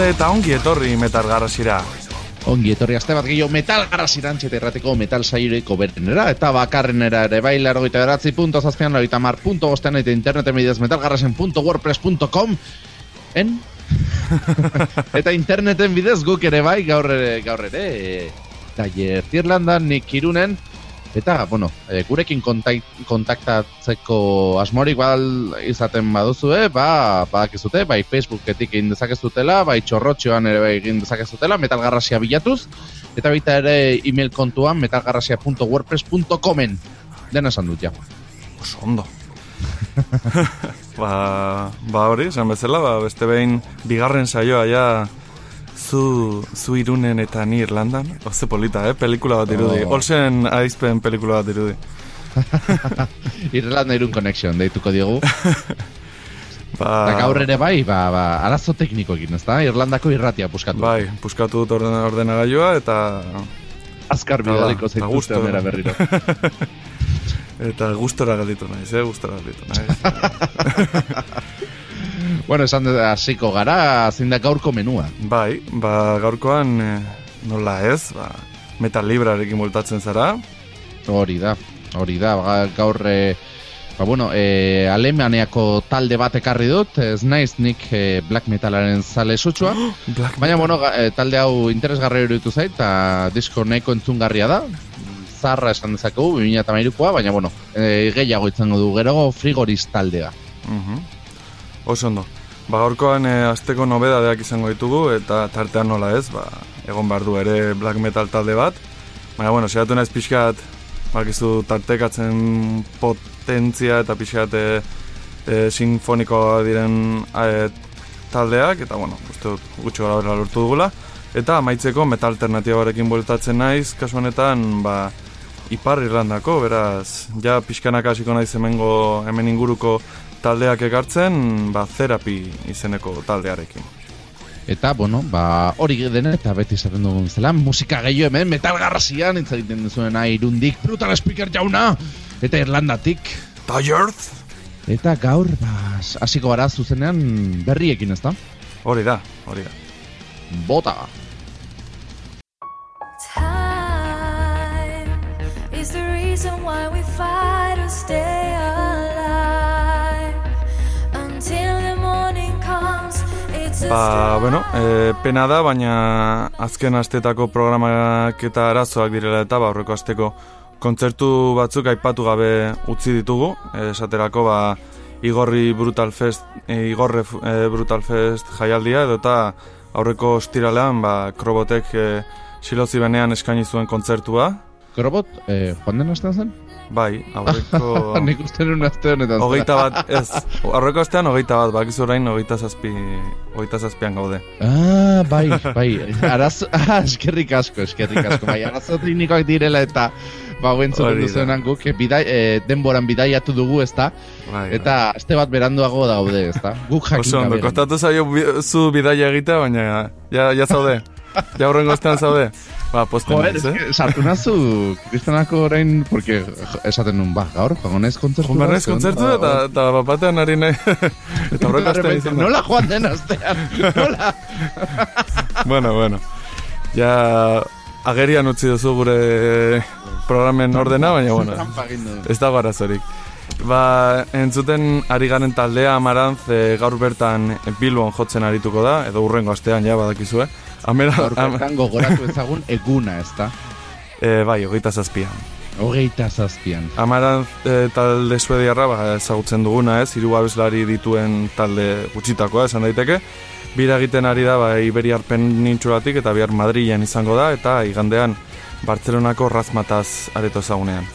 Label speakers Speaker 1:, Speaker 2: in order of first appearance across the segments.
Speaker 1: entzule eta ongi etorri metal garrasira.
Speaker 2: Ongi etorri aste bat gehiago metal garrasirantxe errateko metal saireko berenera eta bakarrenera ere bai larogeita beratzi punto zazpian larogeita mar punto bostean eta interneten bidez metalgarrasen.wordpress.com en? eta interneten bidez guk ere bai gaur ere, gaur ere Taller Irlandan, Nik Irunen Eta, bueno, e, gurekin kontak, kontaktatzeko asmorik bal izaten baduzue, ba, badakizute, bai Facebooketik egin dezakezutela, bai txorrotxoan ere bai egin dezakezutela, metalgarrasia bilatuz, eta baita ere email kontuan metalgarrasia.wordpress.comen. Dena esan dut, ja.
Speaker 1: Oso ondo. ba, ba hori, esan bezala, ba, beste behin bigarren saioa ja zu, zu irunen eta ni Irlandan. Oze polita, eh? Pelikula bat irudi.
Speaker 2: Oh.
Speaker 1: Olsen aizpen pelikula bat irudi.
Speaker 2: Irlanda irun connection, deituko diogu.
Speaker 1: Ba,
Speaker 2: gaur ere bai, ba, ba, arazo teknikoekin, ezta? Irlandako irratia puskatu.
Speaker 1: Bai, puskatu dut orden, ordenagailua eta
Speaker 2: Azkar bidaliko zaituzte onera berriro.
Speaker 1: eta gustora galditu naiz, eh? Gustora galditu naiz.
Speaker 2: Bueno, esan dut, hasiko gara, zein da gaurko menua.
Speaker 1: bai, ba, gaurkoan eh, nola ez, ba, metal librarekin bultatzen zara.
Speaker 2: Hori da, hori da, ga- gaur, e, ba, bueno, e, Alemaniako talde bat ekarri dut, ez naiz nik e, black metalaren zale sutsua,
Speaker 1: Black
Speaker 2: baina, bueno, e, talde hau interesgarri iruditu zait, eta disko nahiko entzungarria da, zarra esan dezakegu, 2008koa, baina, bueno, e, gehiago izango du, gero frigoris taldea.
Speaker 1: Mhm. Oso ondo. Ba, gaurkoan e, azteko nobedadeak izango ditugu, eta tartean nola ez, ba, egon behar du ere black metal talde bat. Baina, bueno, sehatu naiz pixkat, bakizu tartekatzen potentzia eta pixkat e, e, sinfonikoa diren e, taldeak, eta, bueno, uste dut gutxi gara lortu dugula. Eta amaitzeko metal alternatibarekin bueltatzen naiz, kasu honetan, ba, Ipar Irlandako, beraz, ja pixkanak hasiko naiz hemengo hemen inguruko taldeak ekartzen, ba, therapy izeneko taldearekin.
Speaker 2: Eta, bueno, ba, hori dena eta beti esaten dugun bezala, musika gehiago hemen, metal garrasian, egiten duzuena irundik, brutal speaker jauna, eta Irlandatik.
Speaker 1: Tired?
Speaker 2: Eta gaur, ba, hasiko gara zuzenean berriekin, ezta?
Speaker 1: Hori da, hori da.
Speaker 2: Bota!
Speaker 3: Time is the reason why we fight to stay
Speaker 1: Ba, bueno, e, pena da, baina azken astetako programak eta arazoak direla eta ba, aurreko asteko kontzertu batzuk aipatu gabe utzi ditugu, e, esaterako ba, Igorri Brutal Fest, e, Igorre e, Brutal Fest jaialdia edo eta aurreko ostiralean ba, Krobotek e, silozi benean eskaini zuen kontzertua.
Speaker 2: Krobot, eh, joan den astean zen?
Speaker 1: Bai, aurreko...
Speaker 2: Nik uste nuen aste honetan.
Speaker 1: Hogeita bat, ez, aurreko astean hogeita bat, bakizu orain hogeita zazpi, hogeita zazpian gaude.
Speaker 2: Ah, bai, bai. Arazo, ah, eskerrik asko, eskerrik asko. Bai, arazo teknikoak direla eta ba,
Speaker 1: da.
Speaker 2: duzuenan guk, eh, bidai, eh, denboran bidaiatu dugu, ezta?
Speaker 1: Bai,
Speaker 2: Eta aste bat beranduago daude, ezta? Guk jakin
Speaker 1: Oso ondo, kostatu zaio zu bidaia egitea, baina ja, ja zaude. Ja horrengo astean zaude. Ba, posten
Speaker 2: Joder, es
Speaker 1: eh?
Speaker 2: sartu nazu, kristanako orain, porque esaten nun, ba, gaur, jogonez kontzertu.
Speaker 1: Barnez kontzertu eta, eta bapatean ari nahi. eta astean
Speaker 2: repente,
Speaker 1: izan da.
Speaker 2: Nola joan den astean, nola?
Speaker 1: Bueno, bueno. Ja, agerian utzi duzu gure programen ordena, baina, bueno, ez dago arazorik. Ba, entzuten ari garen taldea Amarantz e, gaur bertan Bilbon jotzen arituko da, edo urrengo astean ja badakizue. Amera,
Speaker 2: bertan gogoratu ezagun eguna, ezta?
Speaker 1: e, bai, hogeita zazpian.
Speaker 2: Hogeita zazpian.
Speaker 1: Amarantz e, talde suediarra ba, ezagutzen duguna ez, hiru abeslari dituen talde gutxitakoa esan daiteke. Bira egiten ari da ba, Iberiar penintxulatik eta bihar Madrilen izango da eta igandean Bartzelonako razmataz areto ezagunean.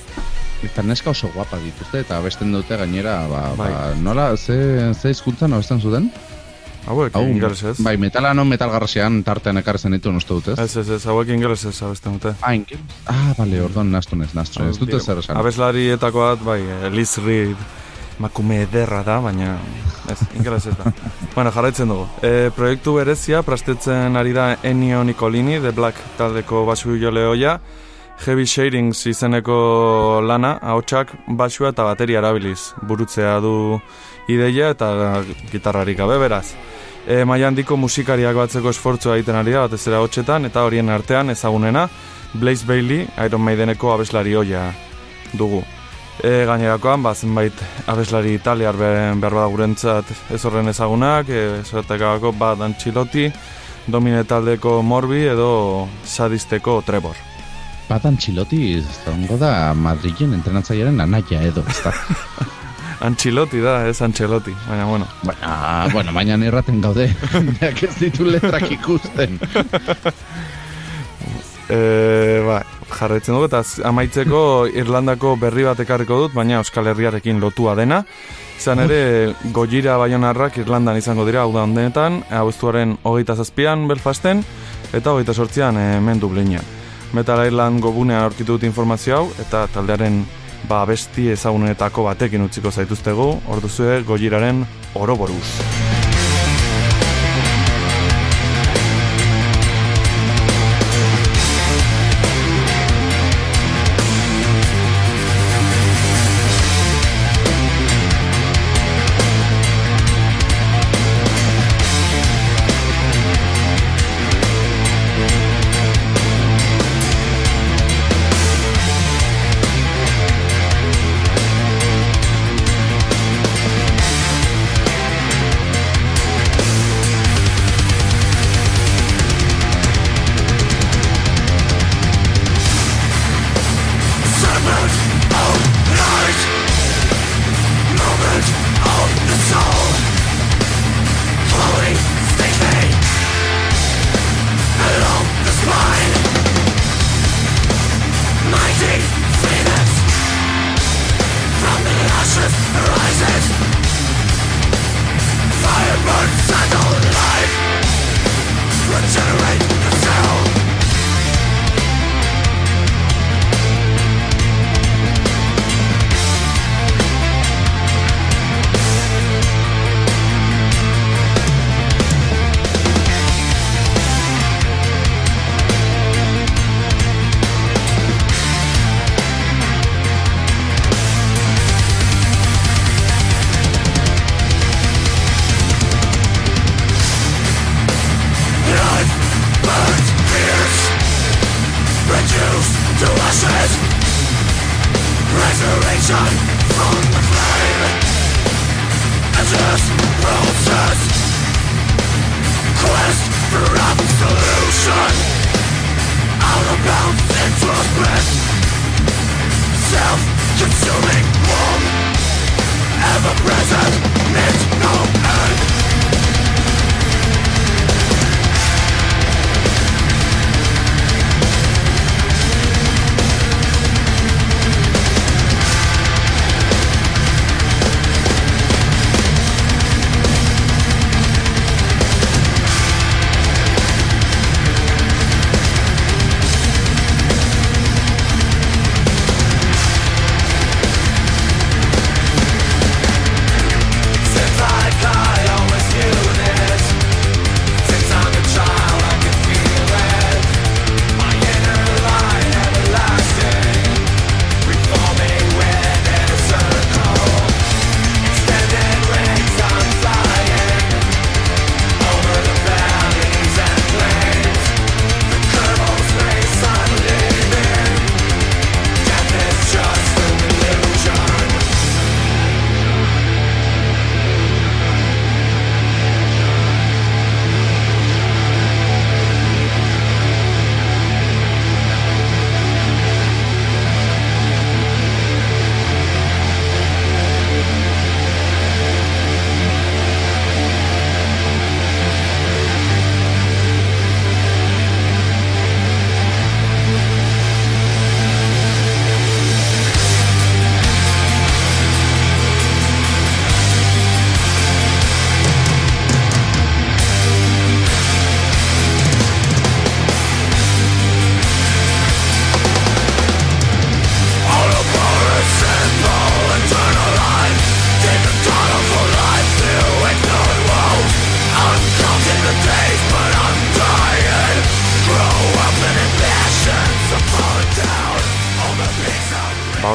Speaker 2: Eta neska oso guapa dituzte, eta abesten dute gainera, ba,
Speaker 1: Bai.
Speaker 2: ba nola, ze, ze izkuntzan abesten zuten?
Speaker 1: Hauek
Speaker 2: Hau,
Speaker 1: ingelesez.
Speaker 2: Bai, metalanon metal garrasean tartean ekartzen ditu uste dut, ez?
Speaker 1: Ez, ez, ez, hauek ingelesez abesten dute.
Speaker 2: Ah, inke? Ah, bale, orduan nastun ez, nastun ez, dute zer esan.
Speaker 1: Abeslarietako bat, bai, eh, Liz Reed makume ederra da, baina ez, ingeles ez da. bueno, jarraitzen dugu. E, proiektu berezia, prastetzen ari da Ennio Nicolini, The Black taldeko basu jole hoia, Heavy Shadings izeneko lana, ahotsak basua eta bateria erabiliz. Burutzea du ideia eta gitarrarik gabe beraz. E, Maia handiko musikariak batzeko esfortzua egiten ari da, batez ere ahotsetan, eta horien artean ezagunena, Blaze Bailey, Iron Maideneko abeslari hoia dugu. E, gainerakoan, ba, zenbait abeslari italiar behar behar bada gurentzat ez horren ezagunak, e, esatekabako bat antxiloti, domine taldeko morbi edo sadisteko trebor.
Speaker 2: Batan txiloti, zongo da Madrilen entrenatzailearen anaia edo, ez da.
Speaker 1: Antxiloti da, ez antxeloti, baina bueno.
Speaker 2: Baina, bueno, baina erraten gaude, neak ez ditu letrak ikusten.
Speaker 1: E, ba, jarraitzen dugu eta amaitzeko Irlandako berri bat ekarriko dut, baina Euskal Herriarekin lotua dena. Izan ere, Gojira Bayonarrak Irlandan izango dira, hau da ondenetan, abuztuaren hogeita zazpian Belfasten, eta hogeita sortzian hemen Dublinean. Metal Island gobunean aurkitu dut informazio hau, eta taldearen ba, besti ezagunetako batekin utziko zaituztegu, orduzue Gojiraren oroboruz.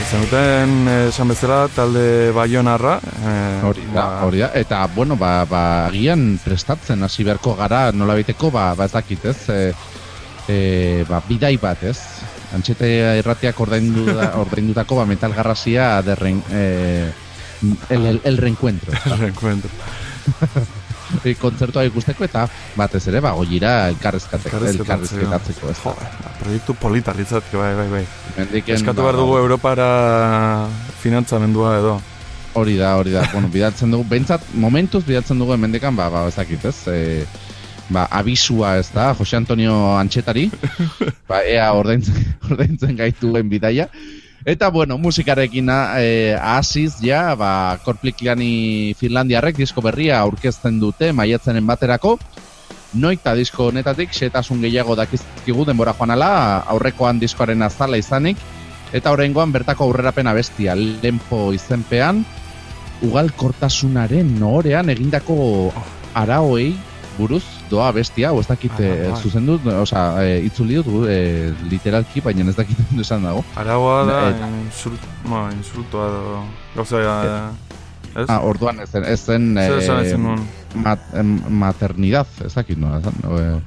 Speaker 1: Hor zenuten, eh, esan bezala, talde baionarra. Eh,
Speaker 2: Hori da, hori da. Eta, bueno, ba, ba, agian prestatzen hasi beharko gara nola biteko, ba, ba ez dakit, ez? E, e, ba, bidai bat, ez? Antxete irratiak ordaindu da, ordaindutako ba, metal garrazia derren, e, el, el, el reencuentro.
Speaker 1: Reencuentro.
Speaker 2: E, kontzertua ikusteko eta batez ere ba, goira elkarrezkatzeko, elkarrezketatzeko, ez?
Speaker 1: Jo, proiektu polita litzateke, bai, bai, bai.
Speaker 2: Mendiken,
Speaker 1: Eskatu
Speaker 2: ba,
Speaker 1: behar dugu Europara finantzamendua edo.
Speaker 2: Hori da, hori da. bueno, bidaltzen dugu, bentsat, momentuz bidaltzen dugu hemendikan, ba, ba, ez dakit, ez? E, ba, abisua, ez da, Jose Antonio Antxetari, ba, ea ordaintzen, ordaintzen gaituen bidaia. Eta, bueno, musikarekin eh, hasiz ja, ba, Korplikliani Finlandiarrek disko berria aurkezten dute maiatzenen baterako. Noita disko honetatik, xetasun gehiago dakizkigu denbora joan ala, aurrekoan diskoaren azala izanik, eta horrengoan bertako aurrerapena bestia, lenpo izenpean, ugalkortasunaren norean egindako araoei buruz doa bestia, o ez dakit
Speaker 1: Ah,
Speaker 2: eh, zuzen dut, osea, e, itzuli dut eh, literalki, baina ez dakit ondo esan dago.
Speaker 1: Aragoa da,
Speaker 2: Eta-
Speaker 1: insult, ma, insultoa edo, gauza, ez?
Speaker 2: Ah, orduan ez zen, ez zen eh, mat, maternidad, ez dakit nola esan, o, eh,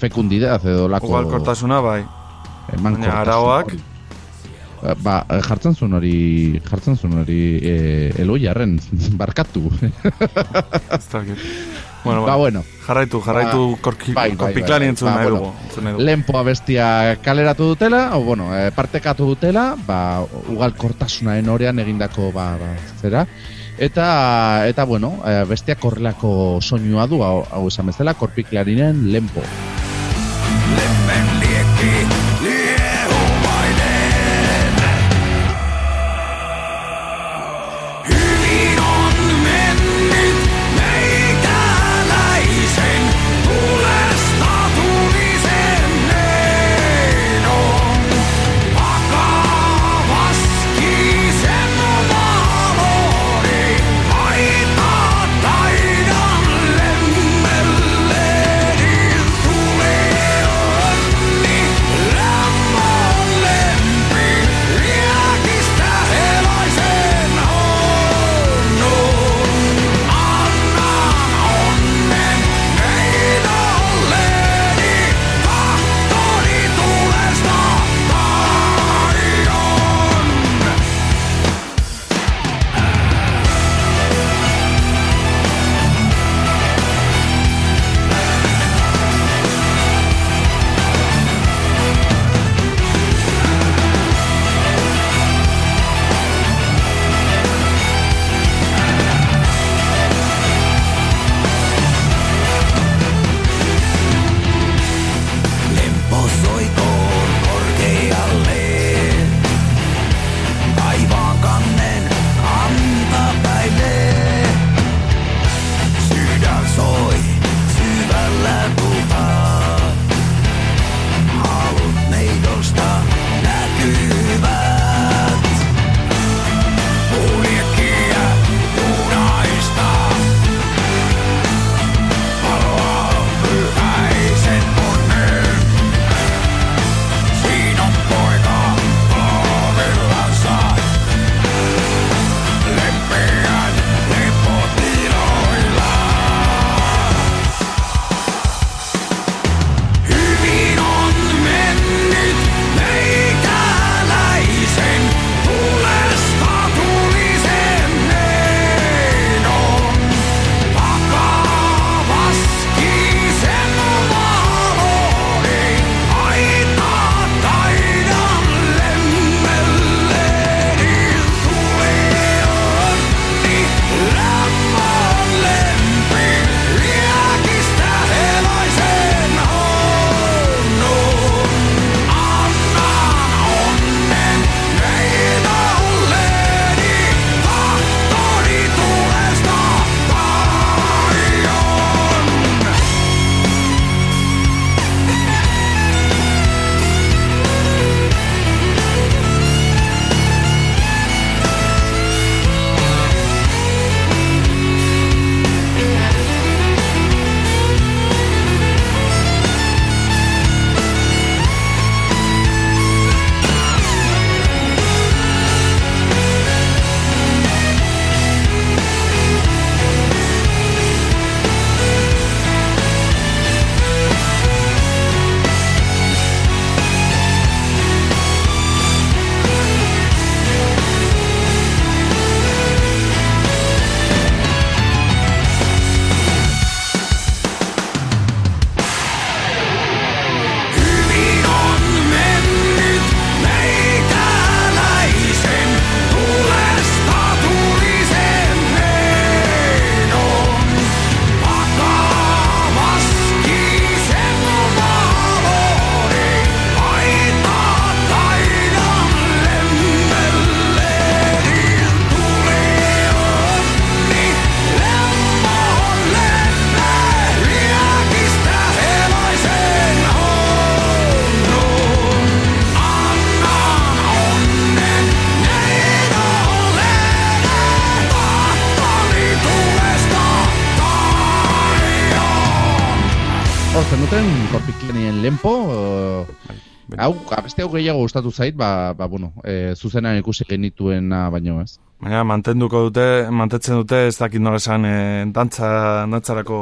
Speaker 2: fekundidad edo lako
Speaker 1: Ugalkortasuna, bai. Baina araoak-
Speaker 2: hori. Eh, Ba, eh, jartzen zuen hori, jartzen zuen hori eh, Eloiarren, barkatu.
Speaker 1: Ez dakit. Bueno,
Speaker 2: ba,
Speaker 1: ba,
Speaker 2: bueno,
Speaker 1: jarraitu, jarraitu korki,
Speaker 2: bai, bai,
Speaker 1: korpiklari
Speaker 2: bai,
Speaker 1: entzun
Speaker 2: ba,
Speaker 1: nahi
Speaker 2: bueno.
Speaker 1: dugu. entzun nahi dugu.
Speaker 2: Lempoa bestia kaleratu dutela, o bueno, eh, partekatu dutela, ba, ugalkortasunaren orean egindako, ba, ba, zera. Eta, eta bueno, eh, bestiak horrelako soinua du, hau, hau esan bezala, korpiklarinen lempo.
Speaker 4: Hyvin
Speaker 2: entzuten, korpiklenien lempo,
Speaker 1: Bai,
Speaker 2: uh, hau, abeste hau gehiago gustatu zait, ba, ba bueno, e, zuzenan ikusi genituena baino ez.
Speaker 1: Baina mantenduko dute, mantetzen dute ez dakit nola esan e, dantza, dantzarako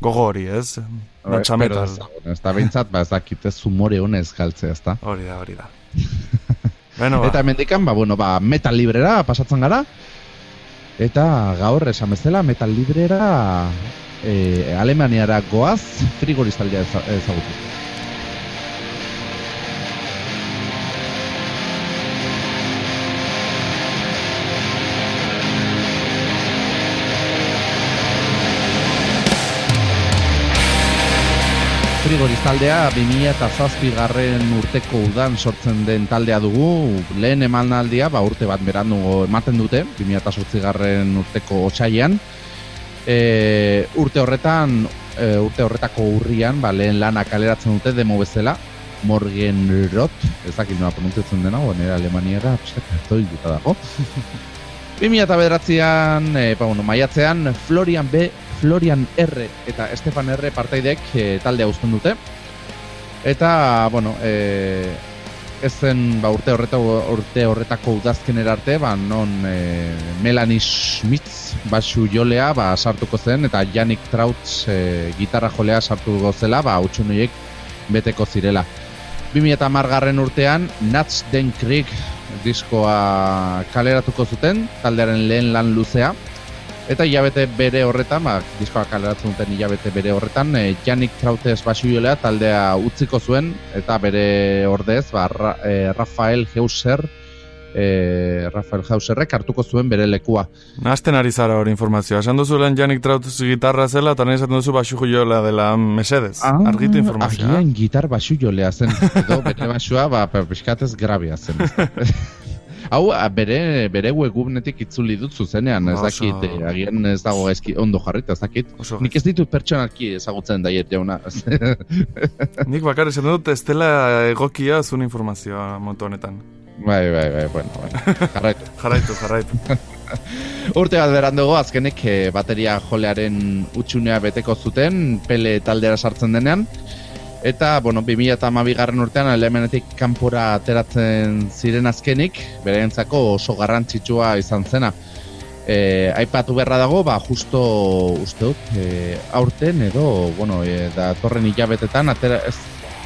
Speaker 1: gogo hori, ez? Dantza metal.
Speaker 2: ez da, bueno, behintzat, ba, ez dakit ez humore honez galtzea, ez da.
Speaker 1: Hori da, hori da. Beno, ba,
Speaker 2: Eta hemendikan, ba, bueno, ba, metal librera pasatzen gara, eta gaur esan bezala metal librera e, Alemaniara goaz frigorizaldia eza- ezagutu. Frigoriz taldea 2007 garren urteko udan sortzen den taldea dugu lehen emanaldia ba, urte bat berandu ematen dute 2008 garren urteko otsailean e, urte horretan e, urte horretako urrian ba, lehen lana kaleratzen dute demo bezala Morgen Rot ez dakit nola pronuntziatzen dena nera alemaniera pixkat ertoilduta dago 2009an, e, ba, bueno, maiatzean Florian B, Florian R eta Estefan R partaidek e, taldea uzten dute. Eta, bueno, e, ez zen ba, urte, horretako, urte horretako udazkenera arte, ba, non e, Melanie Schmitz basu jolea ba, sartuko zen, eta Yannick Trautz e, gitarra jolea sartuko zela, ba, utxunoiek beteko zirela. 2010 garren urtean, Nats den Krieg diskoa kaleratuko zuten, taldearen lehen lan luzea, Eta hilabete bere horretan, ba, diskoa kaleratzen duten hilabete bere horretan, e, Yannick Trautes basuiolea taldea utziko zuen, eta bere ordez, ba, Ra, e, Rafael Heuser, e, Rafael Heuserrek hartuko zuen bere lekua.
Speaker 1: Nazten ari zara hori informazioa. Esan duzu lehen Janik Trautuz gitarra zela, eta nahi esaten duzu basu jola dela mesedez. Argitu informazioa.
Speaker 2: Ah, Agian gitar basuiolea zen, edo bere basua, ba, pe- pixkatez grabia zen. Hau, bere, bere webgunetik itzuli dut zuzenean, ez
Speaker 1: Oso.
Speaker 2: dakit, eh, agian ez dago eski, ondo jarrita, ez dakit.
Speaker 1: Oso
Speaker 2: Nik ez ditut pertsonalki ezagutzen daiet jauna.
Speaker 1: Nik bakar esan dut ez dela egokia zuen informazioa moto honetan.
Speaker 2: bai, bai, bai, bueno, bueno. Jarraitu.
Speaker 1: Jarraitu, jarraitu.
Speaker 2: Urte bat berandugo, azkenek eh, bateria jolearen utxunea beteko zuten, pele taldera sartzen denean. Eta, bueno, 2008 garren urtean elemenetik kanpora ateratzen ziren azkenik, berentzako oso garrantzitsua izan zena. E, aipatu beharra dago, ba, justo uste dut, e, aurten edo, bueno, e, da torren hilabetetan, atera, ez,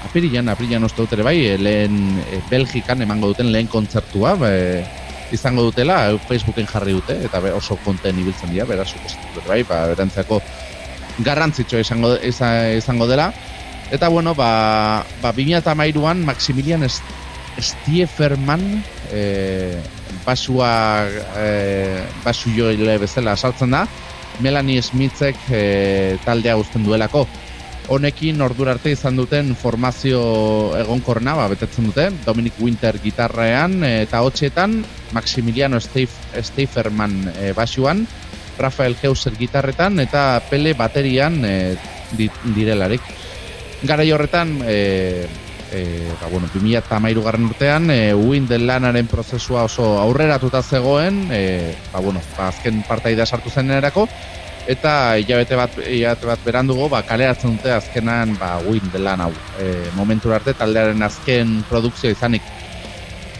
Speaker 2: apirilan, apirilan uste dut ere bai, e, lehen e, Belgikan emango duten lehen kontzertua, e, izango dutela, Facebooken jarri dute, eta be, oso konten ibiltzen dira, beraz, dut bai, ba, berantzako garrantzitsua izango, iza- izango dela. Eta bueno, ba, ba 2013an Maximilian Stieferman e, basua e, basu joile bezala sartzen da. Melanie Smithek e, taldea uzten duelako. Honekin ordura arte izan duten formazio egonkorna, ba, betetzen dute, Dominic Winter gitarrean eta hotxetan, Maximiliano Steif, Steiferman e, basuan, Rafael Heuser gitarretan eta Pele baterian e, di, direlarik. Garai horretan, e, e, ba, bueno, 2013 garren urtean, e, uin den lanaren prozesua oso aurreratuta zegoen, e, ba, bueno, ba, azken partaida sartu zen erako, eta hilabete bat, hilabete bat berandugo, ba, kaleratzen dute azkenan, ba, uin den lan hau. E, momentu arte taldearen azken produkzio izanik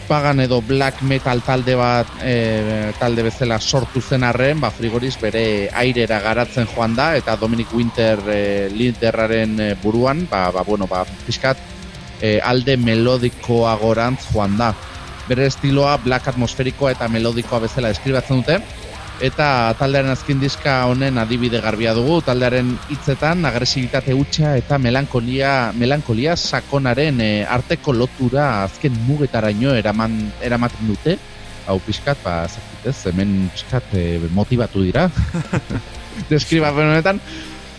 Speaker 2: pagan edo black metal talde bat e, talde bezala sortu zen arren, ba, frigoriz bere airera garatzen joan da, eta Dominic Winter e, liderraren e, buruan, ba, ba, bueno, ba, pixkat e, alde melodikoagorantz joan da. Bere estiloa black atmosferikoa eta melodikoa bezala eskribatzen dute, eta taldearen azken diska honen adibide garbia dugu, taldearen hitzetan agresibitate hutsa eta melankolia, melankolia sakonaren e, arteko lotura azken mugetaraino eraman, eramaten dute, hau pixkat, ba, zakit ez, hemen pixkat e, motivatu dira, deskribapen honetan,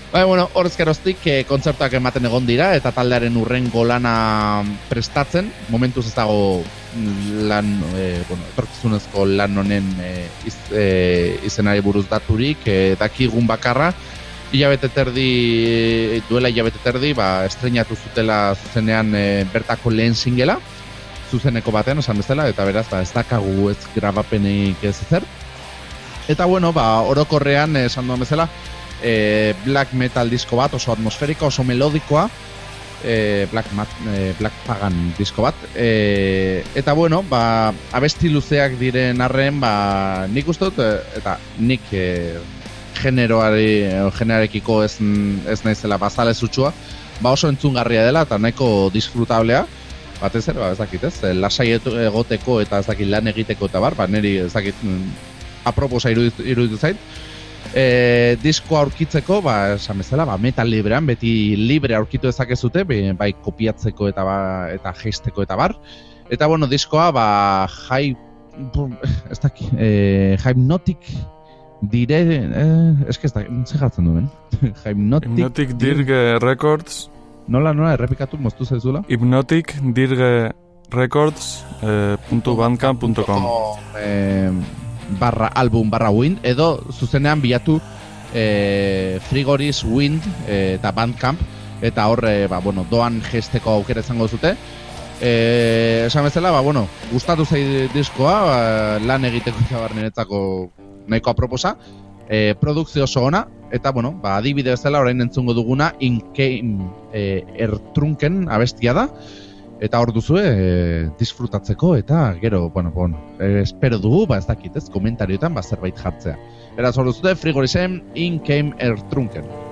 Speaker 2: Bai, bueno, horrez geroztik e, kontzertuak ematen egon dira eta taldearen urrengo lana prestatzen, momentuz ez dago lan, e, bueno, etorkizunezko lan honen e, iz, e, izenari buruz daturik, e, dakigun bakarra, hilabete terdi, duela hilabete terdi, ba, estrenatu zutela zuzenean e, bertako lehen singela, zuzeneko batean, esan bezala, eta beraz, ba, ez dakagu ez grabapenik ez ezer. Eta bueno, ba, orokorrean, esan duan bezala, e, black metal disko bat, oso atmosferiko, oso melodikoa, e, Black, Mat, e, Black Pagan disko bat. E, eta bueno, ba, abesti luzeak diren arren, ba, nik uste dut, e, eta nik e, generoari, generarekiko ez, ez naizela bazale zutxua, ba oso entzungarria dela eta nahiko disfrutablea. Batez ere, ba, ez dakit, ez? Lasai egoteko eta ez dakit lan egiteko eta bar, ba, niri ez dakit mm, aproposa iruditu, iruditu zait. E, disko aurkitzeko, ba, esan bezala, ba, metal librean, beti libre aurkitu dezakezute, bai kopiatzeko eta ba, eta jeisteko eta bar. Eta bueno, diskoa, ba, jai, ez dakit, e, hypnotic dire, eh, eske ez dakit, ze jartzen duen? hypnotic,
Speaker 1: Hypnotic Dirge Records,
Speaker 2: Nola, nola, errepikatu, moztu zaizula?
Speaker 1: Hypnotic Dirge Records eh, puntu bandcamp.com
Speaker 2: eh, barra album barra wind edo zuzenean bilatu eh, Frigoris Wind eh, eta Bandcamp eta hor eh, ba, bueno, doan gesteko aukera izango zute eh, esan bezala ba, bueno, gustatu zai diskoa ba, lan egiteko eta bar niretzako nahiko aproposa eh, produkzio oso ona eta bueno, ba, adibide bezala orain entzungo duguna Inkein eh, Ertrunken abestia da eta hor duzue e, disfrutatzeko eta gero, bueno, bueno, e, espero dugu, ba ez dakit, ez, komentarioetan ba zerbait jartzea. Beraz, hor duzute, frigorisen in came ertrunken.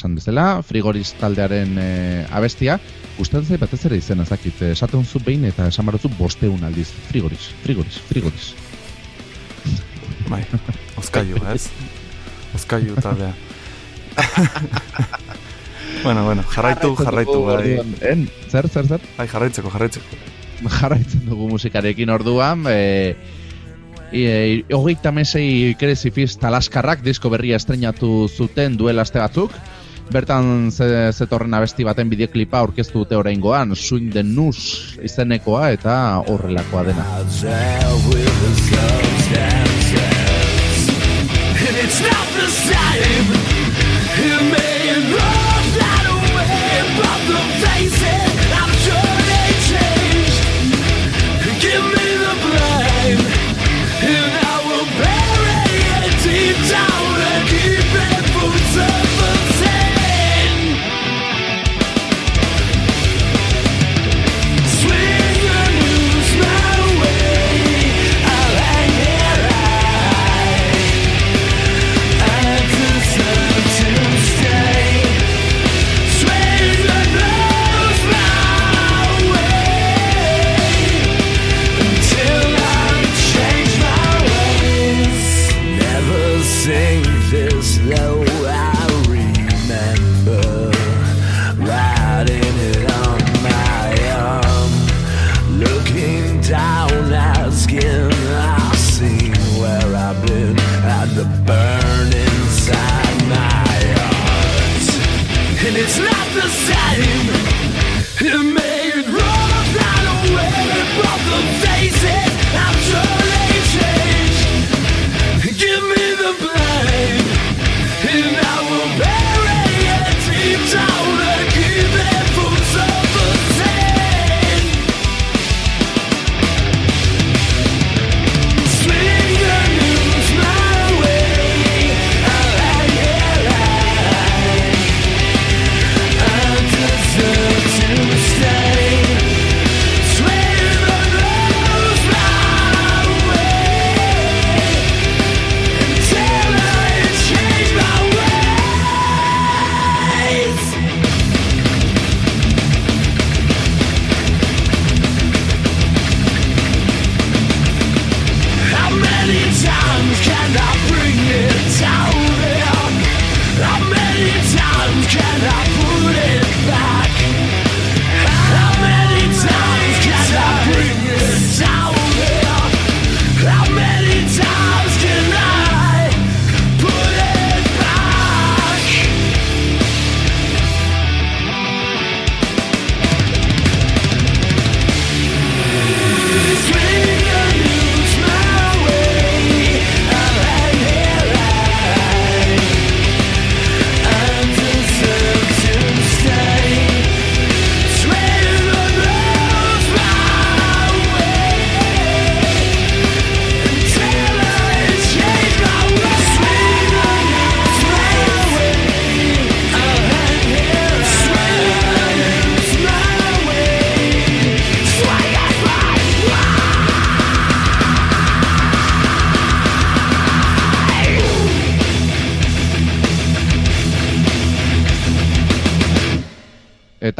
Speaker 2: Esan bezala, frigoriz taldearen e, abestia, gustatzen zait batez ere izena zakit, esaten zu behin eta esan barozu bosteun aldiz, frigoriz, frigoriz, frigoriz.
Speaker 1: Bai, oskaiu, ez? Oskaiu taldea. bueno, bueno, jarraitu, jarraitu, bai.
Speaker 2: En, zer, zer, zer?
Speaker 1: Bai, jarraitzeko, jarraitzeko.
Speaker 2: jarraitzen dugu musikarekin orduan, e, e, hogeita mesei Crazy Fist talaskarrak disko berria estrenatu zuten duela aste batzuk, Bertan ze, zetorren abesti baten bideoklipa aurkeztu dute oraingoan, Swing the News izenekoa eta horrelakoa dena.
Speaker 4: It's not the same.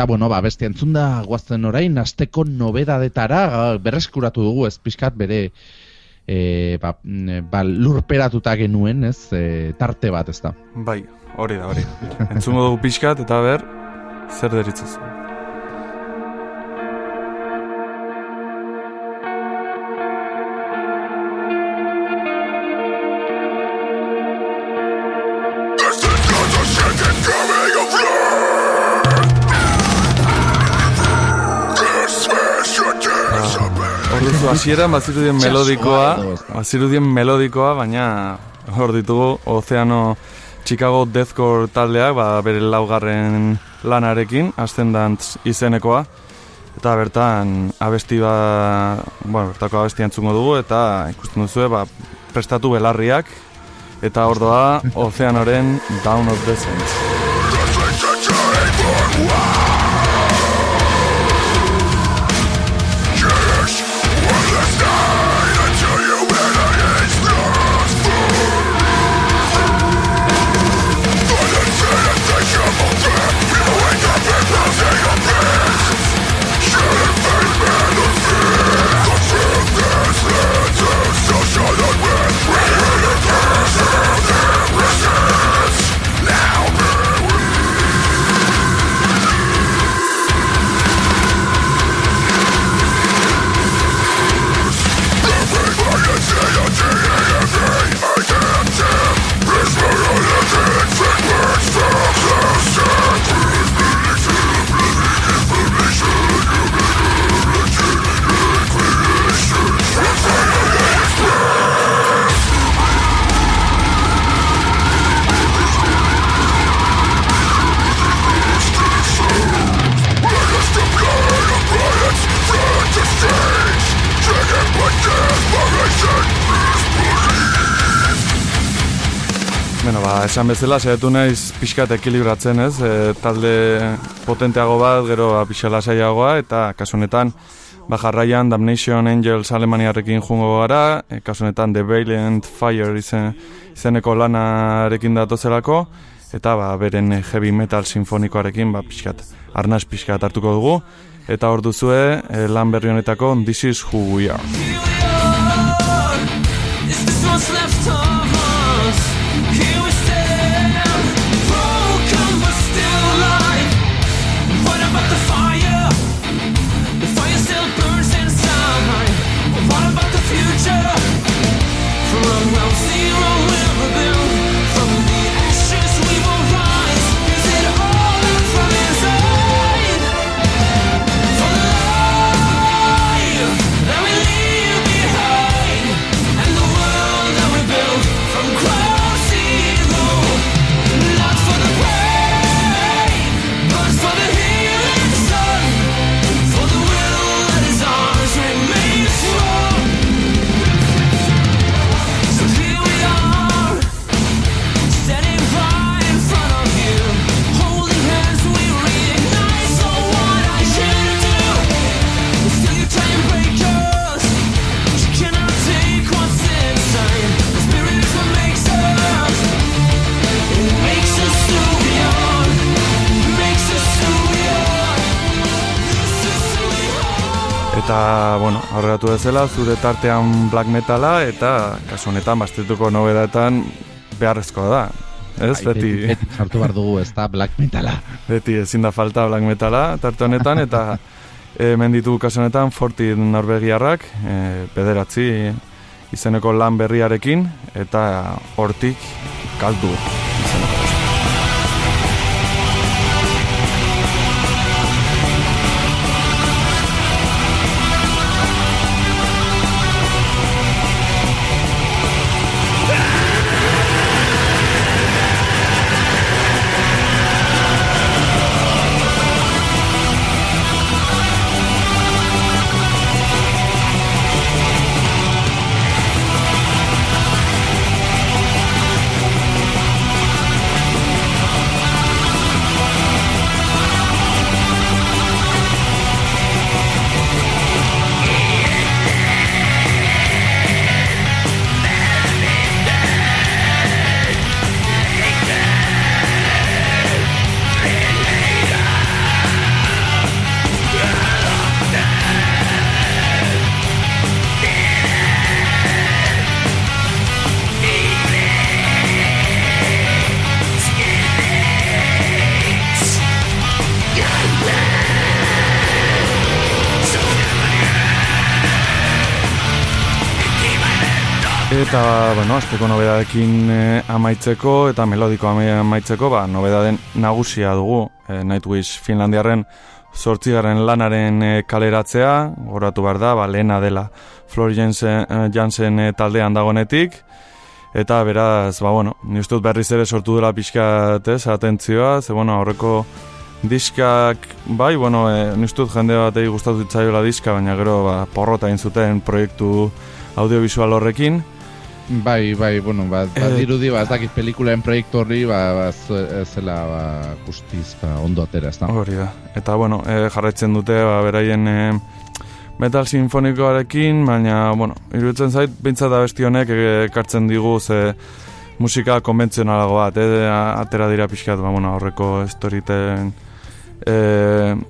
Speaker 2: Eta, bueno, ba, beste entzunda guazten orain, asteko nobedadetara ah, berreskuratu dugu ez pixkat bere e, ba, mm, ba, lurperatuta genuen, ez, e, tarte bat, ez da.
Speaker 1: Bai, hori da, hori. Entzungo dugu pixkat eta ber, zer deritzuz. Hor duzu, hasieran bazirudien melodikoa,
Speaker 2: edo ez da.
Speaker 1: bazirudien melodikoa, baina hor ditugu Ozeano Chicago Deathcore taldeak, ba, bere laugarren lanarekin, Ascendant izenekoa, eta bertan abesti ba, bueno, bertako abesti entzungo dugu, eta ikusten duzue, ba, prestatu belarriak, eta hor doa Ozeanoren Down of the Saints. Esan bezala, saiatu naiz pixkat ekilibratzen ez, e, talde potenteago bat, gero ba, pixa lasaiagoa, eta kasu honetan, ba, jarraian Damnation Angels Alemaniarekin jungo gara, e, kasu honetan The Valiant Fire izen, izeneko lanarekin datozelako, eta ba, beren heavy metal sinfonikoarekin, ba, pixkat, arnaz pixkat hartuko dugu, eta hor duzue, e, lan berri honetako This is who we are. Aurreratu bezala, zure tartean black metala, eta kasu honetan, bastituko nobedaetan beharrezkoa da. Ez,
Speaker 2: Bai,
Speaker 1: beti,
Speaker 2: beti sartu behar dugu, ez da, black metala.
Speaker 1: beti ezin da falta black metala tarte honetan, eta e, menditu kasu honetan, forti norbegiarrak, e, bederatzi izeneko lan berriarekin, eta hortik kaldu. Eta, bueno, azteko nobedadekin e, amaitzeko eta melodiko ama- amaitzeko, ba, nobedaden nagusia dugu, e, Nightwish Finlandiarren zortzigaren lanaren e, kaleratzea, goratu behar da, ba, lehena dela Flor Jansen, e, Jansen e, taldean dagonetik, eta beraz, ba, bueno, ni uste dut berriz ere sortu dela pixkat, ez, atentzioa, ze, bueno, aurreko diskak, bai, bueno, e, ni uste dut jende batei gustatu zitzaiola diska, baina gero, ba, porrota egin zuten proiektu audiovisual horrekin,
Speaker 2: Bai, bai, bueno, ba, ba
Speaker 1: Eh,
Speaker 2: dirudi, ba, ez dakit pelikulaen proiektu horri, ba, ba zela, ba, guztiz, ba, ondo atera, ez da?
Speaker 1: Hori da. Eta, bueno, e, jarraitzen dute, ba, beraien e, metal sinfonikoarekin, baina, bueno, iruditzen zait, bintzat abesti honek ekartzen digu, ze musika konbentzionalago bat, e, atera dira pixkat, ba, bueno, horreko storiten e,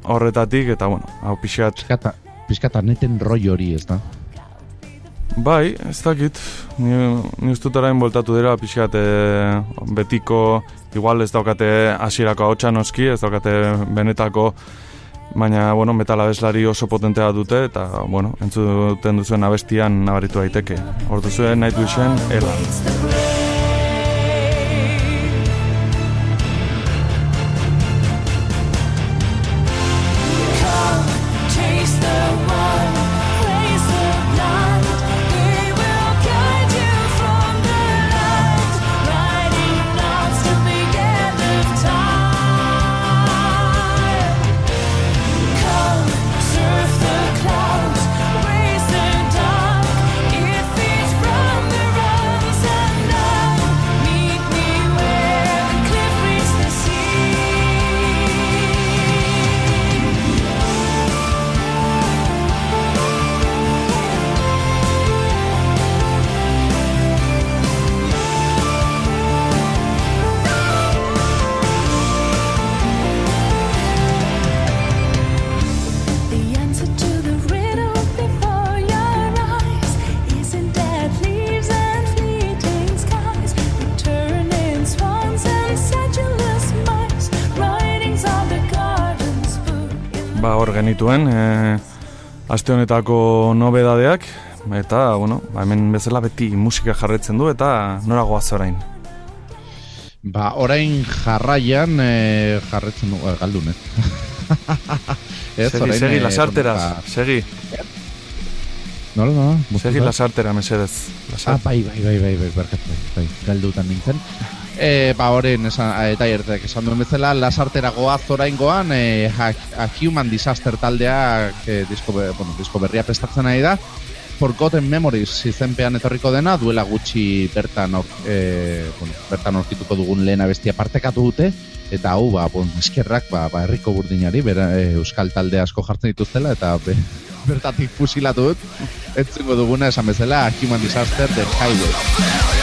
Speaker 1: horretatik, eta, bueno, hau pixkat,
Speaker 2: Piskata, piskata neten roi hori, ez da?
Speaker 1: Bai, ez dakit, ni, ni uste dut orain voltatu dira, pixkat, e, betiko, igual ez daukate hasierako hau noski, ez daukate benetako baina, bueno, metala abeslari oso potentea dute, eta, bueno, entzuten duzuen abestian nabaritu daiteke. Hor duzuen Nightwishen, Ela.
Speaker 3: It's
Speaker 1: aste honetako nobedadeak, eta, bueno, hemen bezala beti musika jarretzen du, eta nora goaz orain.
Speaker 4: Ba, orain jarraian e, jarretzen du, eh, galdun, ez?
Speaker 1: segi,
Speaker 4: orain,
Speaker 1: segi,
Speaker 4: eh,
Speaker 1: lasartera,
Speaker 4: bueno, ba,
Speaker 1: segi,
Speaker 4: Nola, nola?
Speaker 1: segi lasartera, mesedez.
Speaker 4: Ah,
Speaker 1: Lasar.
Speaker 4: bai, bai, bai, bai, bai, barkatu, bai, bai, galdutan nintzen. E, ba, horren, esan, eta ertek esan duen bezala, lasartera goaz orain goan, e, ha, a Human Disaster taldeak e, disko, bueno, disko berria prestatzen nahi da, Forgotten Memories izenpean etorriko dena, duela gutxi bertan, aur, e, bueno, bertan aurkituko dugun lehena bestia partekatu dute, eta hau, ba, bon, eskerrak, ba, ba, herriko burdinari, bera, e, euskal talde asko jartzen dituztela, eta be, bertatik fusilatu dut, etzengo duguna esan bezala, Human Disaster, The Highway.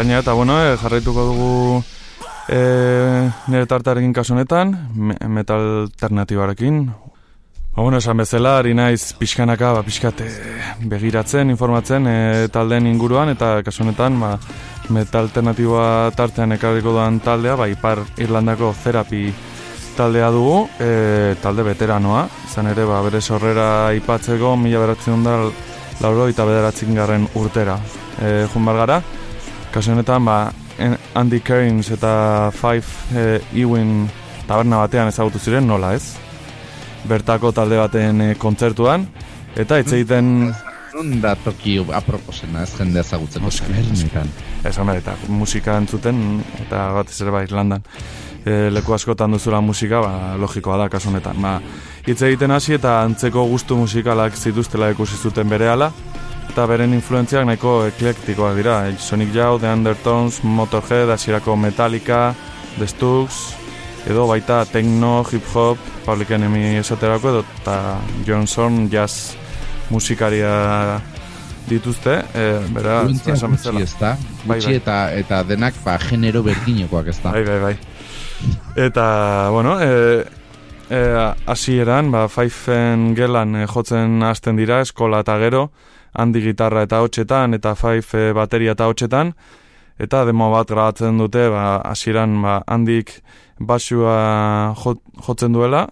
Speaker 1: Hori da, kaina eta bueno, eh, jarraituko dugu eh, nire tartarekin kasu honetan, me metal alternatibarekin. Ba, bueno, esan bezala, ari naiz pixkanaka, ba, pixkat eh, begiratzen, informatzen eh, taldeen inguruan, eta kasu honetan, ba, metal alternatiboa tartean ekarriko duan taldea, ba, Ipar Irlandako therapy taldea dugu, e, talde veteranoa, izan ere, ba, bere sorrera ipatzeko, mila beratzen da, lauro eta bederatzen garren urtera. E, Jun bar gara, kasu honetan, ba, Andy Cairns eta Five e, Ewing taberna batean ezagutu ziren, nola ez? Bertako talde baten e, kontzertuan, eta hitz egiten...
Speaker 2: non da toki aproposena ez jende ezagutzeko tabernetan.
Speaker 1: Ez, eta musika entzuten, eta batez ere ba Irlandan. E, leku askotan duzula musika, ba, logikoa da, kasu honetan. Ba, hitz egiten hasi eta antzeko gustu musikalak zituztela ikusi zuten berehala, eta beren influentziak nahiko eklektikoak dira. Sonic Youth, The Undertones, Motorhead, hasierako Metallica, The Stooges, edo baita techno, hip-hop, Public Enemy esaterako, edo eta Johnson jazz musikaria dituzte, e, bera, esan
Speaker 2: gutxi
Speaker 1: bezala.
Speaker 2: ez da,
Speaker 1: Bai,
Speaker 2: gutxi
Speaker 1: bai.
Speaker 2: eta, eta denak ba, genero berdinekoak ez da.
Speaker 1: Bai, bai, bai. Eta, bueno, e, e, hasieran, ba, Faifen gelan e, jotzen hasten dira, eskola eta gero, handi gitarra eta hotxetan, eta Faif e, bateria eta hotxetan, eta demo bat grabatzen dute, ba, hasieran ba, handik basua jot, jotzen duela,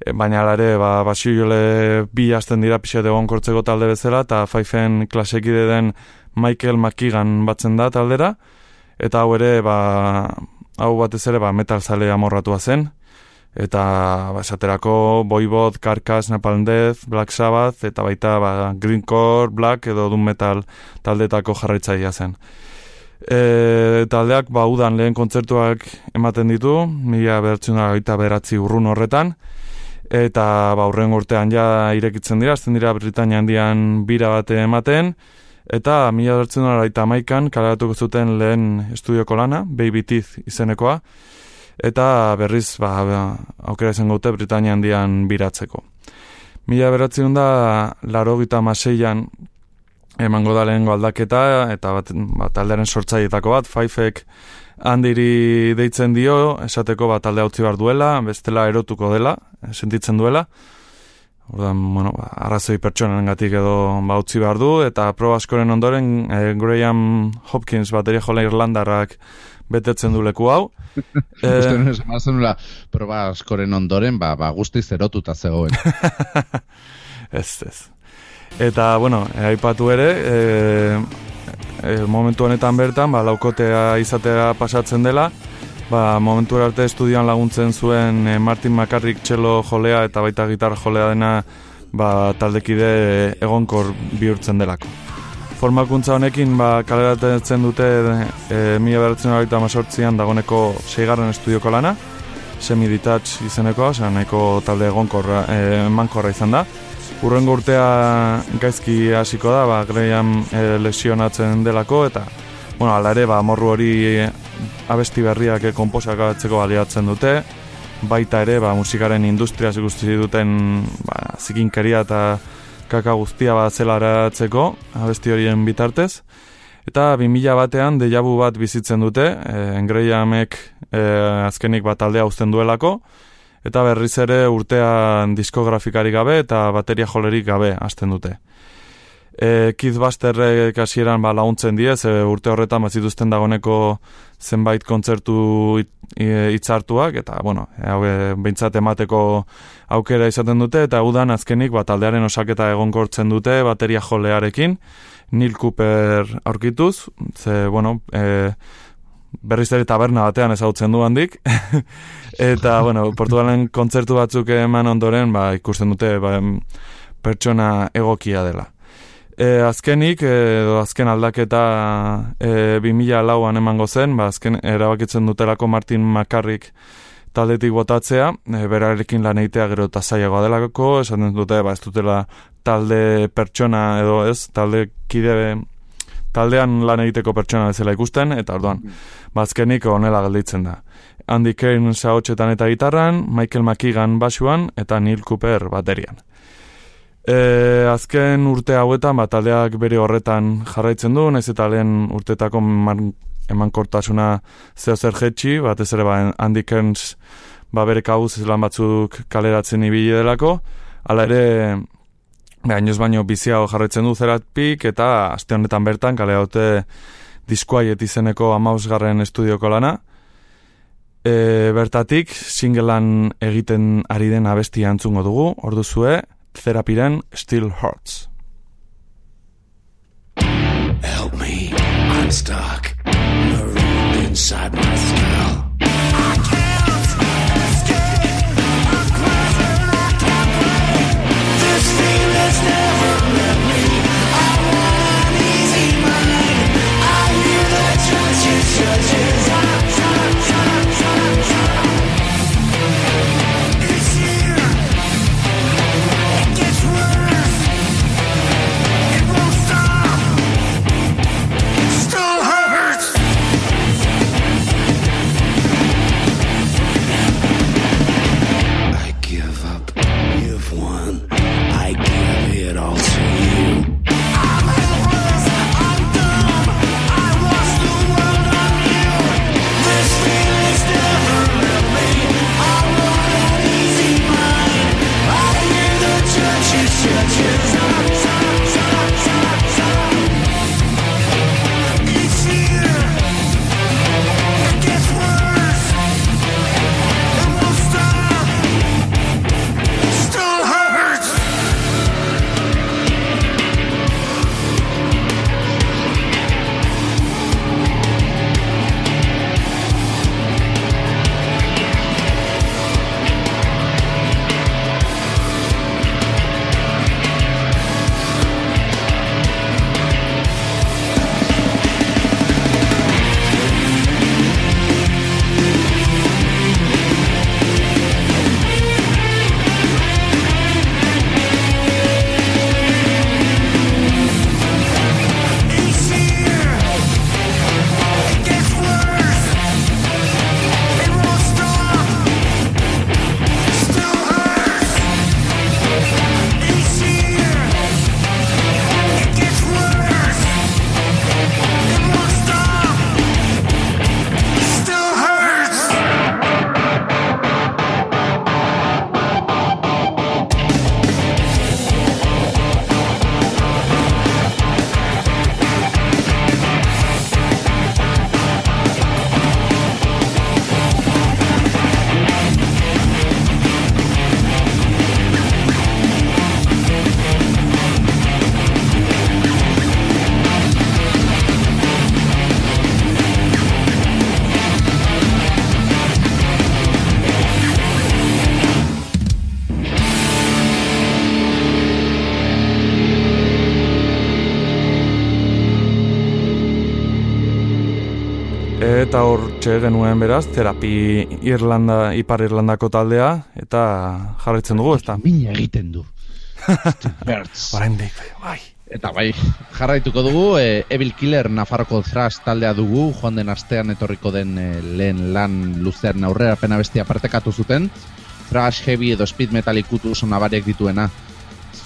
Speaker 1: e, baina hala ere, ba, basiole bi hasten dira pixet egonkortzeko talde bezala, eta Faifen klasekide den Michael McKeegan batzen da taldera, eta hau ere, ba, hau batez ere, ba, metal zale amorratua zen, eta ba, esaterako Voivod, Carcass, Napalm Death, Black Sabbath, eta baita ba, Greencore, Black edo Doom Metal taldetako jarraitzailea zen. E, taldeak ba, udan lehen kontzertuak ematen ditu, mila behartzuna gaita beratzi urrun horretan, eta ba, urren urtean ja irekitzen dira, azten dira Britania handian bira bate ematen, eta mila behartzuna gaita maikan kaleratuko zuten lehen estudioko lana, Baby Teeth izenekoa, eta berriz ba, ba, aukera izango dute Britania handian biratzeko. Mila beratzen da, laro gita maseian emango da lehengo aldaketa, eta bat, bat taldearen sortzaietako bat, Faifek handiri deitzen dio, esateko bat talde utzi behar duela, bestela erotuko dela, sentitzen duela, Ordan, bueno, ba, arrazoi pertsonengatik edo ba, utzi behar du, eta proba askoren ondoren eh, Graham Hopkins bateria jola Irlandarrak betetzen du leku hau.
Speaker 2: Eh,
Speaker 1: Eh,
Speaker 2: Uste esan zenula, proba askoren ondoren, ba, ba guztiz erotuta zegoen.
Speaker 1: ez, ez. Eta, bueno, aipatu ere, e, e, momentu honetan bertan, ba, laukotea izatea pasatzen dela, ba, momentu arte estudioan laguntzen zuen e, Martin McCarrick txelo jolea eta baita gitar jolea dena ba, taldekide egonkor bihurtzen delako. Formakuntza honekin ba, kaleratzen dute e, mila beratzen an dagoneko seigarren estudioko lana, semi-detach izeneko, osea nahiko talde egonkorra, e, emankorra izan da. Urrengo urtea gaizki hasiko da, ba, Graham e, lesionatzen delako, eta, bueno, ala ere, ba, morru hori abesti berriak e, komposakatzeko baliatzen dute, baita ere, ba, musikaren industria ikusi duten ba, zikinkeria eta kaka guztia bat zelaratzeko, abesti horien bitartez. Eta 2000 batean deiabu bat bizitzen dute, e, Grahamek e, azkenik bat taldea uzten duelako, eta berriz ere urtean diskografikarik gabe eta bateria jolerik gabe hasten dute. E, Keith Busterrek hasieran ba, laguntzen die, ze urte horretan bazituzten dagoneko zenbait kontzertu it- hitzartuak, eta, bueno, e, hau e, behintzat emateko aukera izaten dute, eta udan azkenik ba, taldearen osaketa egonkortzen dute bateria jolearekin, Neil Cooper aurkituz, ze, bueno, e, berriz ere taberna batean ezagutzen du handik, eta, bueno, Portugalen kontzertu batzuk eman ondoren, ba, ikusten dute, ba, pertsona egokia dela. E, azkenik, e, azken aldaketa e, 2000 lauan emango zen, ba, azken erabakitzen dutelako Martin McCarrick taldetik botatzea, e, berarekin lan egitea gero eta zailagoa delako, esaten dute, ba, ez dutela talde pertsona edo ez, talde kide taldean lan egiteko pertsona bezala ikusten, eta orduan, ba, azkenik honela gelditzen da. Andy Kane zahotxetan eta gitarran, Michael McKeegan basuan, eta Neil Cooper baterian. E, azken urte hauetan, ba, taldeak bere horretan jarraitzen du, naiz eta lehen urtetako man, emankortasuna zeo zer jetxi, batez ere ba, Andy Kearns ba, bere kabuz lan batzuk kaleratzen ibili delako, hala ere, ba, inoz baino biziago jarraitzen du zerapik, eta aste honetan bertan kale haute diskuaiet izeneko amausgarren estudioko lana, e, bertatik singlean egiten ari den abestia entzungo dugu, orduzue, Therapiren Still Hurts.
Speaker 4: Help me, I'm stuck. Marooned inside my skull. I
Speaker 1: Eta hor txe genuen beraz, terapi Irlanda, Ipar Irlandako taldea, eta jarraitzen dugu, ezta?
Speaker 2: Mina egiten du. Birds.
Speaker 1: Oraindik, bai.
Speaker 2: Eta bai, jarraituko dugu, e, Evil Killer Nafarroko thrash taldea dugu, joan den astean etorriko den e, lehen lan luzearen aurrera pena bestia partekatu zuten, thrash, heavy edo speed metal ikutu oso nabariak dituena.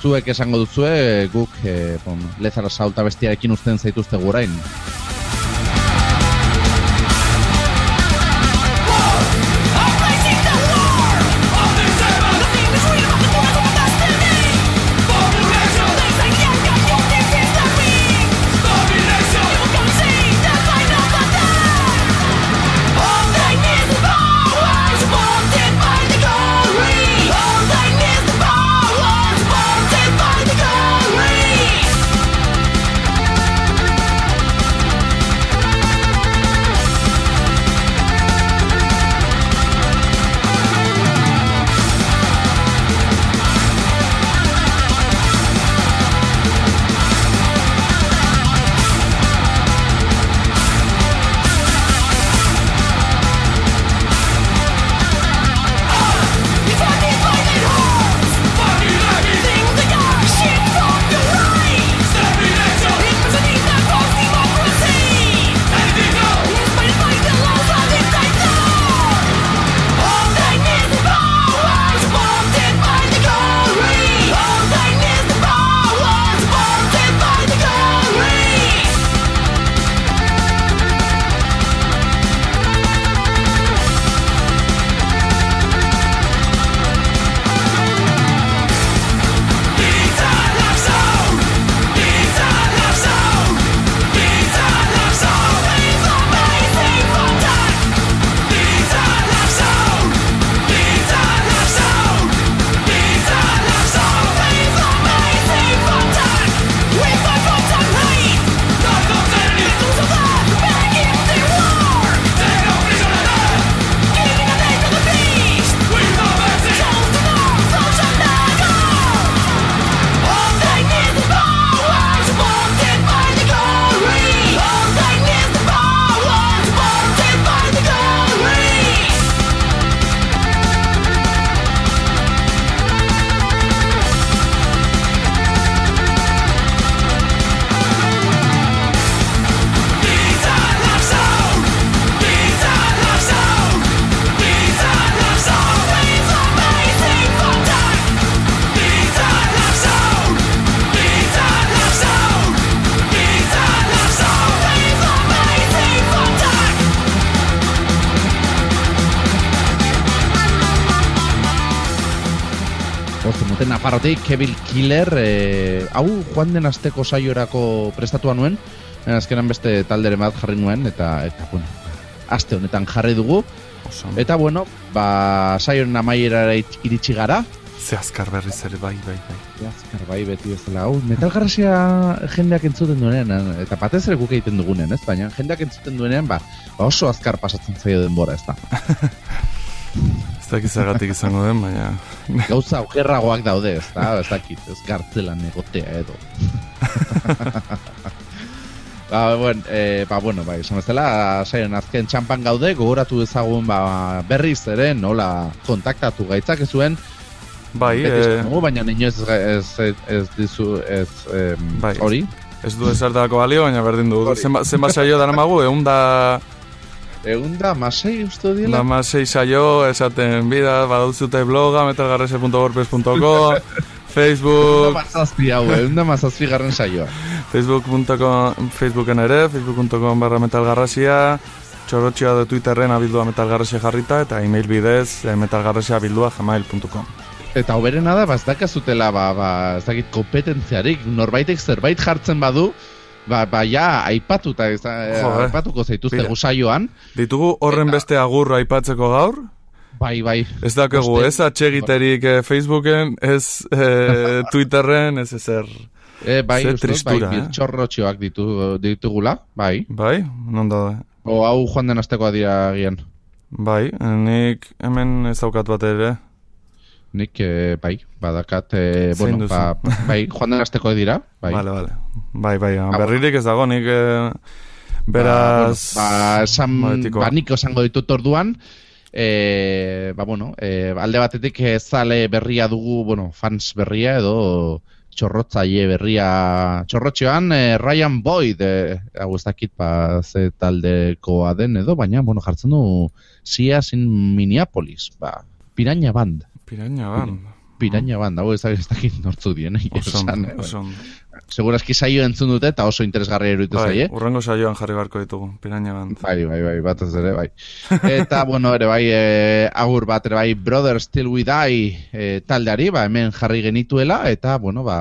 Speaker 2: Zuek esango duzue, e, guk e, bon, lezara salta bestiarekin uzten zaituzte gurain. Nafarrotik, Evil Killer, e, hau joan den asteko saiorako prestatua nuen, baina azkenan beste talderen bat jarri nuen, eta, eta bueno, aste honetan jarri dugu,
Speaker 1: Oso,
Speaker 2: eta bueno, ba, saioren amaierara itx- iritsi gara,
Speaker 1: ze azkar berriz ere, bai, bai, bai.
Speaker 2: Azkar bai beti bezala, hau, metal garrasia jendeak entzuten duenean, eta batez ere guk egiten dugunen, ez? Baina jendeak entzuten duenean, ba oso azkar pasatzen zaio denbora, ez da.
Speaker 1: Ez dakit zergatik izango den, baina...
Speaker 2: Gauza okerragoak daude, ez da, ez dakit, ez gartzelan egotea edo. ba, bueno, e, ba, bueno, bai, esan bezala, saioen azken txampan gaude, gogoratu ezagun, ba, berriz ere, nola kontaktatu gaitzak zuen,
Speaker 1: Bai, eh,
Speaker 2: dugu, baina inoiz ez, ez, ez, ez dizu, ez, em,
Speaker 1: Bai.
Speaker 2: hori,
Speaker 1: ez du esertako balio, baina berdin du. Zenba, zenba saio dara magu, egun da...
Speaker 2: egun da, masei uste diela,
Speaker 1: Lama sei saio, esaten bida, badauzute bloga, metalgarrese.wordpress.com, Facebook,
Speaker 2: mazazpi hau, egun da mazazpi garren saioa.
Speaker 1: facebook.com, facebooken ere, facebook.com barra metalgarrasia, txorotxia de Twitterren abildua metalgarrasia jarrita, eta email bidez eh, metalgarrasia abildua gmail.com.
Speaker 2: Eta hoberena da, ba, ez dakazutela, ba, ba, ez dakit kompetentziarik, norbaitek zerbait jartzen badu, ba, ba, ja, aipatuta, ez, da,
Speaker 1: Joder.
Speaker 2: aipatuko zaituzte gusaioan,
Speaker 1: Ditugu horren beste agurra aipatzeko gaur,
Speaker 2: bai, bai,
Speaker 1: ez dakegu, ez atsegiterik eh, Facebooken, ez eh, Twitterren, ez ezer.
Speaker 2: e, bai,
Speaker 1: Ze
Speaker 2: bai,
Speaker 1: tristura, eh?
Speaker 2: biltxorrotxioak ditu, ditugula, bai,
Speaker 1: Bai, non da,
Speaker 2: o hau joan den astekoa dira gian,
Speaker 1: bai, nik hemen ez daukat bat ere,
Speaker 2: nik, e, bai, badakat, e, bueno, ba, bai, joan den astekoa dira, bai,
Speaker 1: Vale, vale. Bai, bai,
Speaker 2: Ah,
Speaker 1: berririk ez dago, nik eh, Beraz...
Speaker 2: Ba, bueno, ba, esan, ba, nik esango ditut orduan, e, ba, bueno, e, alde batetik e, zale berria dugu, bueno, fans berria edo txorrotzaile berria. Txorrotxoan e, Ryan Boyd e, hau ez dakit ba, ze taldekoa den edo baina bueno jartzen du Sias in Minneapolis ba, Piraña Band
Speaker 1: Piraña ban.
Speaker 2: Piraña Band hau ez dakit, nortzu dien eh,
Speaker 1: Oso ondo,
Speaker 2: esan, eh,
Speaker 1: oso ondo.
Speaker 2: segurazki saio entzun dute eta oso interesgarria iruditu
Speaker 1: Bai,
Speaker 2: zaie
Speaker 1: urrengo saioan jarri beharko ditugu, Piraña ban.
Speaker 2: Bai, bai, bai, bat ez ere, bai. Eta, bueno, ere bai, e, agur bat, ere bai, Brother Still We Die e, taldeari, ba, hemen jarri genituela, eta, bueno, ba,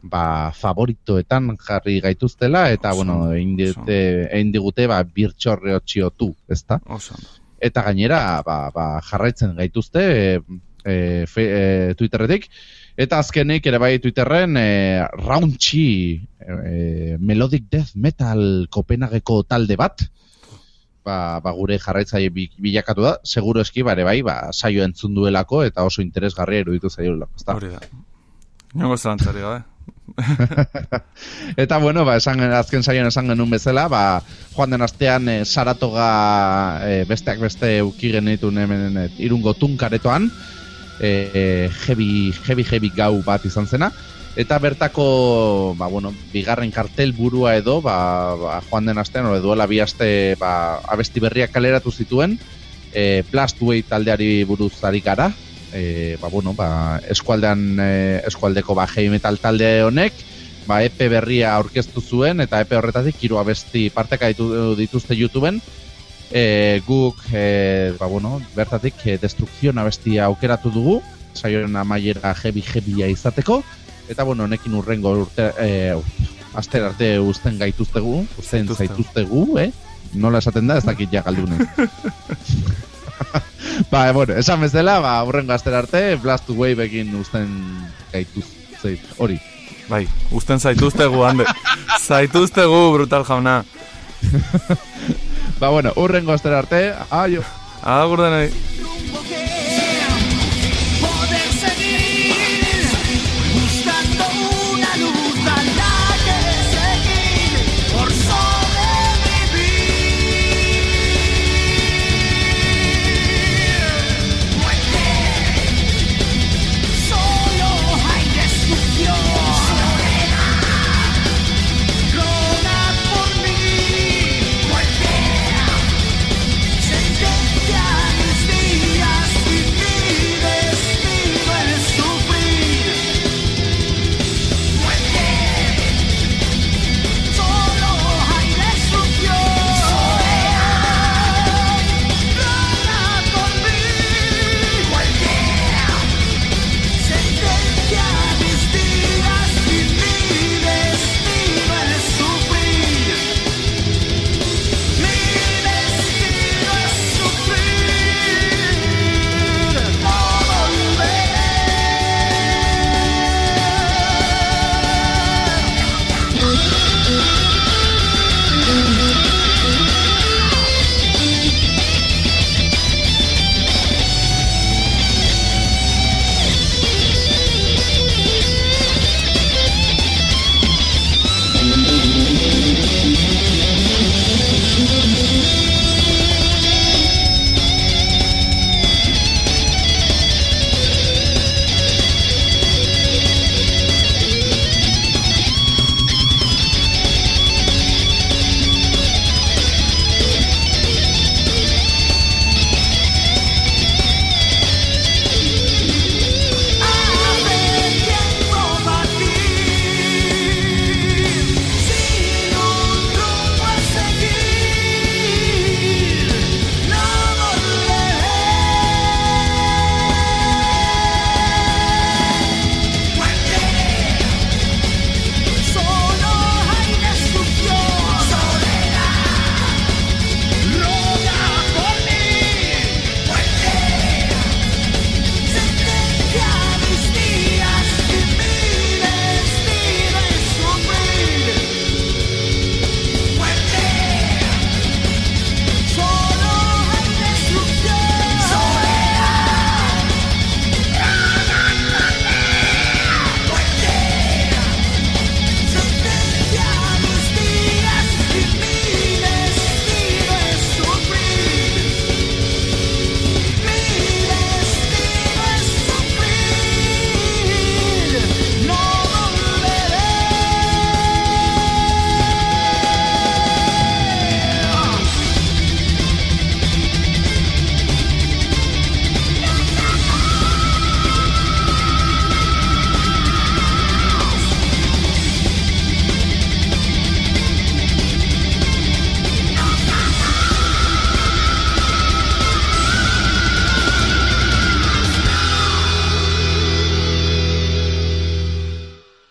Speaker 2: ba, favoritoetan jarri gaituztela, eta,
Speaker 1: Oso
Speaker 2: bueno, egin digute, ba, birtxorre otxiotu, ezta?
Speaker 1: Oso.
Speaker 2: Eta gainera, ba, ba, jarraitzen gaituzte, e, e, fe, e, Twitterretik, Eta azkenik ere bai Twitterren e, Rauntxi e, Melodic Death Metal Kopenhageko talde bat ba, ba gure jarraitzaile bi- bilakatu da, seguro eski bare bai, ba, saio entzun duelako eta oso interesgarria iruditu zailolako, ezta?
Speaker 1: Hori da. Inongo zelantzari gabe.
Speaker 2: Eta bueno, ba, esan, azken saioan esan genuen bezala, ba, joan den astean e, Saratoga e, besteak beste uki genitun hemen e, irungo tunkaretoan, e, heavy, heavy, heavy gau bat izan zena, eta bertako, ba, bueno, bigarren kartel burua edo, ba, ba, joan den astean, ore duela bi aste, ba, abesti berriak kaleratu zituen, e, Blastway taldeari buruz ari gara, e, ba, bueno, ba, eskualdean, e, eskualdeko ba, heavy metal talde honek, ba, EP berria aurkeztu zuen, eta EP horretatik hiru abesti parteka ditu, dituzte YouTubeen, e, guk, e, ba, bueno, bertatik e, destrukzion abestia aukeratu dugu, saioen amaiera heavy heavya izateko, eta bueno, honekin urrengo urte, e, aster arte uzten gaituztegu, uzten
Speaker 1: Zaituztegu.
Speaker 2: eh? Nola esaten da, ez dakit ja galdunen. ba, bueno, esan bezala, ba, urrengo aster arte, Blast Wave egin uzten gaituz, zait, hori.
Speaker 1: Bai, usten zaituztegu, hande. zaituztegu, brutal jauna.
Speaker 2: Ba, bueno, urrengo astera arte, aio.
Speaker 1: Agur denei.